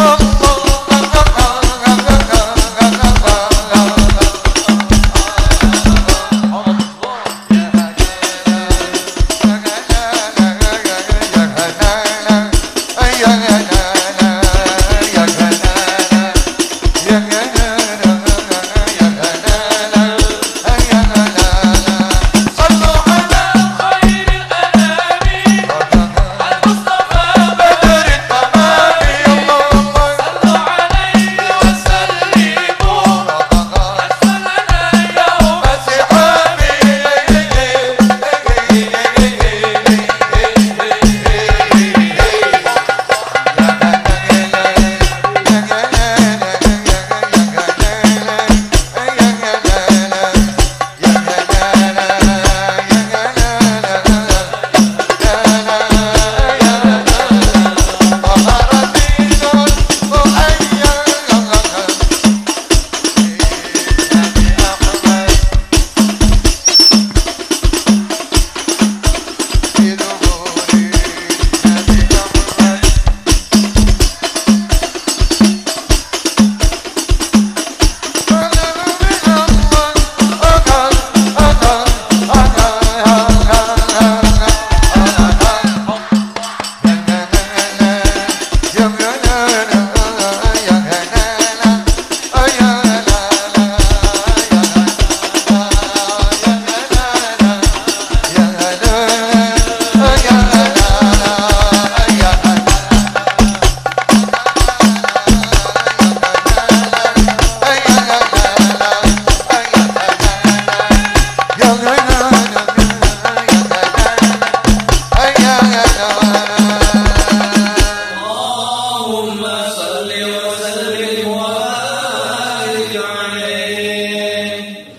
corazón